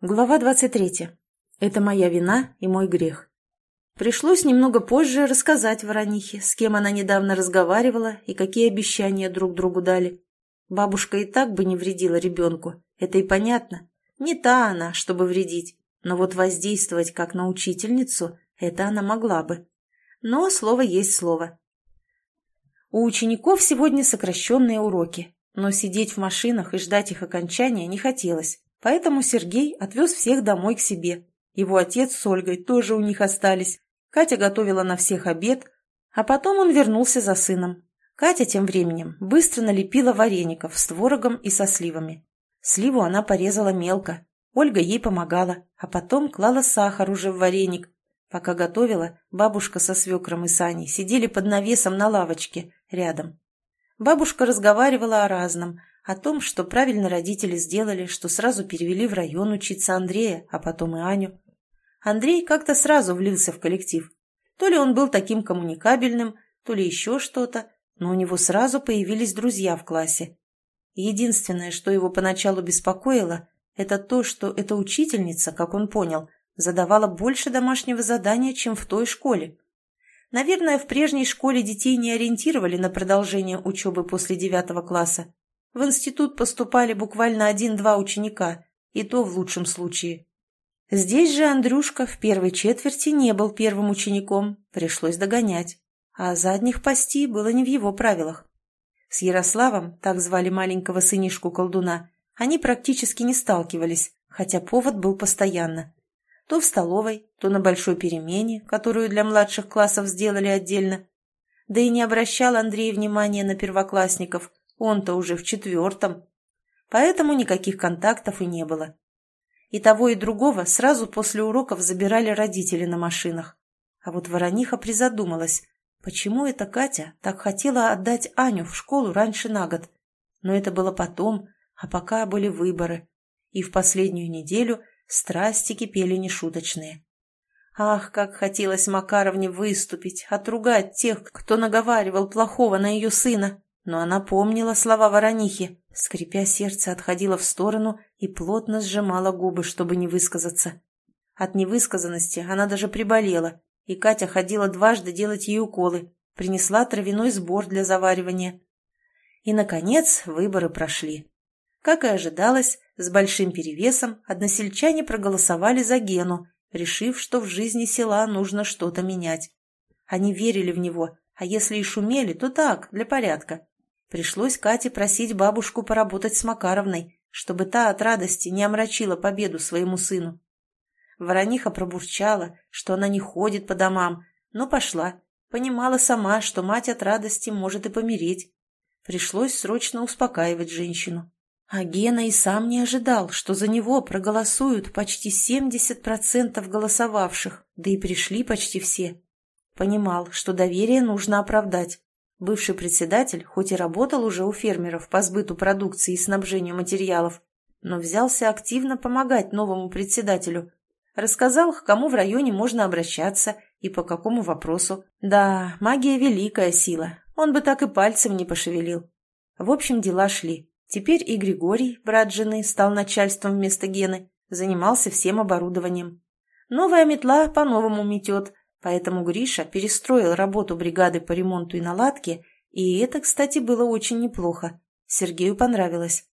Глава 23. Это моя вина и мой грех. Пришлось немного позже рассказать Воронихе, с кем она недавно разговаривала и какие обещания друг другу дали. Бабушка и так бы не вредила ребенку, это и понятно. Не та она, чтобы вредить, но вот воздействовать как на учительницу, это она могла бы. Но слово есть слово. У учеников сегодня сокращенные уроки, но сидеть в машинах и ждать их окончания не хотелось. Поэтому Сергей отвез всех домой к себе. Его отец с Ольгой тоже у них остались. Катя готовила на всех обед, а потом он вернулся за сыном. Катя тем временем быстро налепила вареников с творогом и со сливами. Сливу она порезала мелко. Ольга ей помогала, а потом клала сахар уже в вареник. Пока готовила, бабушка со свекром и Саней сидели под навесом на лавочке рядом. Бабушка разговаривала о разном, о том, что правильно родители сделали, что сразу перевели в район учиться Андрея, а потом и Аню. Андрей как-то сразу влился в коллектив. То ли он был таким коммуникабельным, то ли еще что-то, но у него сразу появились друзья в классе. Единственное, что его поначалу беспокоило, это то, что эта учительница, как он понял, задавала больше домашнего задания, чем в той школе. Наверное, в прежней школе детей не ориентировали на продолжение учебы после девятого класса. В институт поступали буквально один-два ученика, и то в лучшем случае. Здесь же Андрюшка в первой четверти не был первым учеником, пришлось догонять. А задних пасти было не в его правилах. С Ярославом, так звали маленького сынишку колдуна, они практически не сталкивались, хотя повод был постоянно. То в столовой, то на большой перемене, которую для младших классов сделали отдельно. Да и не обращал Андрей внимания на первоклассников, он-то уже в четвертом. Поэтому никаких контактов и не было. И того, и другого сразу после уроков забирали родители на машинах. А вот Ворониха призадумалась, почему эта Катя так хотела отдать Аню в школу раньше на год. Но это было потом, а пока были выборы. И в последнюю неделю страсти кипели нешуточные. Ах, как хотелось Макаровне выступить, отругать тех, кто наговаривал плохого на ее сына но она помнила слова Воронихи, скрипя сердце, отходила в сторону и плотно сжимала губы, чтобы не высказаться. От невысказанности она даже приболела, и Катя ходила дважды делать ей уколы, принесла травяной сбор для заваривания. И, наконец, выборы прошли. Как и ожидалось, с большим перевесом односельчане проголосовали за Гену, решив, что в жизни села нужно что-то менять. Они верили в него, а если и шумели, то так, для порядка. Пришлось Кате просить бабушку поработать с Макаровной, чтобы та от радости не омрачила победу своему сыну. Ворониха пробурчала, что она не ходит по домам, но пошла. Понимала сама, что мать от радости может и помереть. Пришлось срочно успокаивать женщину. А Гена и сам не ожидал, что за него проголосуют почти 70% голосовавших, да и пришли почти все. Понимал, что доверие нужно оправдать. Бывший председатель, хоть и работал уже у фермеров по сбыту продукции и снабжению материалов, но взялся активно помогать новому председателю. Рассказал, к кому в районе можно обращаться и по какому вопросу. Да, магия – великая сила, он бы так и пальцем не пошевелил. В общем, дела шли. Теперь и Григорий, брат жены, стал начальством вместо Гены, занимался всем оборудованием. Новая метла по-новому метет, Поэтому Гриша перестроил работу бригады по ремонту и наладке, и это, кстати, было очень неплохо. Сергею понравилось.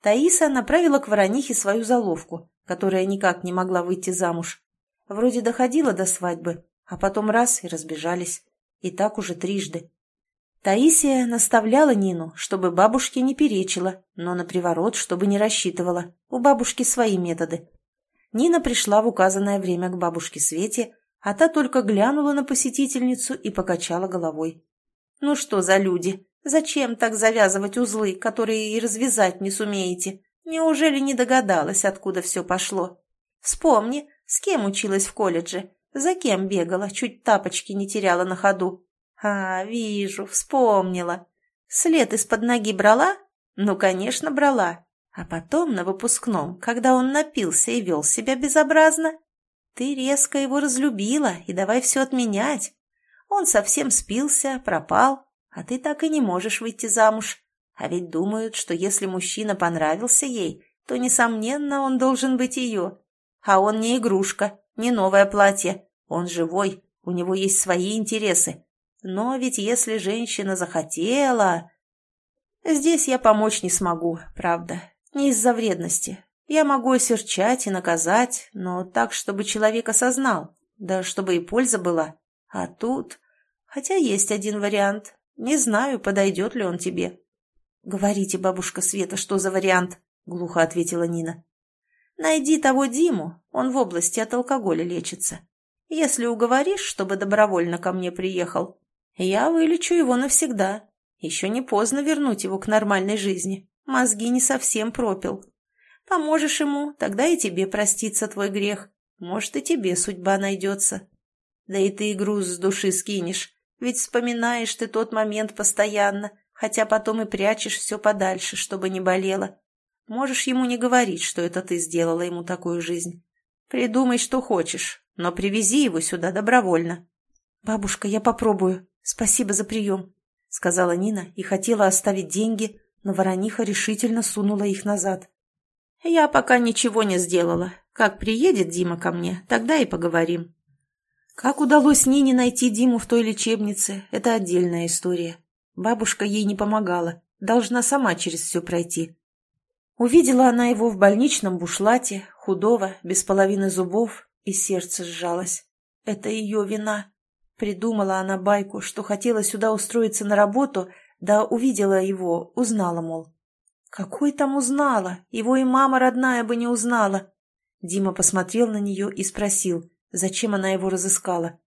Таиса направила к Воронихе свою заловку, которая никак не могла выйти замуж. Вроде доходила до свадьбы, а потом раз и разбежались. И так уже трижды. Таисия наставляла Нину, чтобы бабушке не перечила, но на приворот, чтобы не рассчитывала. У бабушки свои методы. Нина пришла в указанное время к бабушке Свете, а та только глянула на посетительницу и покачала головой. «Ну что за люди? Зачем так завязывать узлы, которые и развязать не сумеете? Неужели не догадалась, откуда все пошло? Вспомни, с кем училась в колледже, за кем бегала, чуть тапочки не теряла на ходу. А, вижу, вспомнила. След из-под ноги брала? Ну, конечно, брала. А потом на выпускном, когда он напился и вел себя безобразно, ты резко его разлюбила, и давай все отменять. Он совсем спился, пропал, а ты так и не можешь выйти замуж. А ведь думают, что если мужчина понравился ей, то, несомненно, он должен быть ее. А он не игрушка, не новое платье. Он живой, у него есть свои интересы. Но ведь если женщина захотела... Здесь я помочь не смогу, правда, не из-за вредности. Я могу осерчать и наказать, но так, чтобы человек осознал, да чтобы и польза была. А тут... Хотя есть один вариант. Не знаю, подойдет ли он тебе. «Говорите, бабушка Света, что за вариант?» — глухо ответила Нина. «Найди того Диму, он в области от алкоголя лечится. Если уговоришь, чтобы добровольно ко мне приехал, я вылечу его навсегда. Еще не поздно вернуть его к нормальной жизни. Мозги не совсем пропил. Поможешь ему, тогда и тебе простится твой грех. Может, и тебе судьба найдется. Да и ты груз с души скинешь, ведь вспоминаешь ты тот момент постоянно, хотя потом и прячешь все подальше, чтобы не болело. Можешь ему не говорить, что это ты сделала ему такую жизнь. Придумай, что хочешь, но привези его сюда добровольно. «Бабушка, я попробую. Спасибо за прием», — сказала Нина и хотела оставить деньги, но ворониха решительно сунула их назад. «Я пока ничего не сделала. Как приедет Дима ко мне, тогда и поговорим». Как удалось Нине найти Диму в той лечебнице, это отдельная история. Бабушка ей не помогала, должна сама через все пройти. Увидела она его в больничном бушлате, худого, без половины зубов, и сердце сжалось. Это ее вина. Придумала она байку, что хотела сюда устроиться на работу, да увидела его, узнала, мол. Какой там узнала? Его и мама родная бы не узнала. Дима посмотрел на нее и спросил, зачем она его разыскала.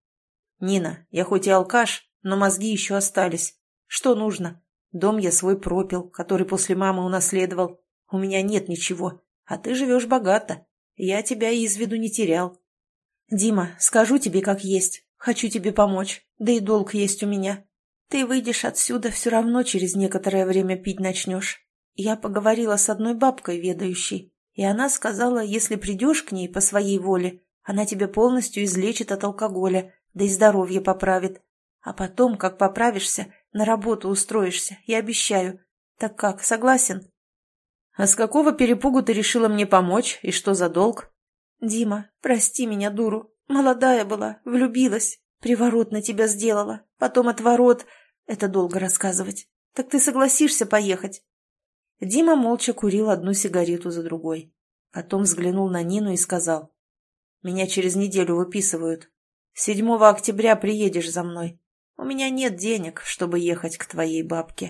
«Нина, я хоть и алкаш, но мозги еще остались. Что нужно? Дом я свой пропил, который после мамы унаследовал. У меня нет ничего, а ты живешь богато. Я тебя из виду не терял. Дима, скажу тебе как есть. Хочу тебе помочь, да и долг есть у меня. Ты выйдешь отсюда, все равно через некоторое время пить начнешь. Я поговорила с одной бабкой ведающей, и она сказала, если придешь к ней по своей воле, она тебя полностью излечит от алкоголя, да и здоровье поправит. А потом, как поправишься, на работу устроишься, я обещаю. Так как, согласен?» «А с какого перепугу ты решила мне помочь, и что за долг?» «Дима, прости меня, дуру. Молодая была, влюбилась, приворот на тебя сделала, потом отворот. Это долго рассказывать. Так ты согласишься поехать?» Дима молча курил одну сигарету за другой. Потом взглянул на Нину и сказал. «Меня через неделю выписывают. 7 октября приедешь за мной. У меня нет денег, чтобы ехать к твоей бабке».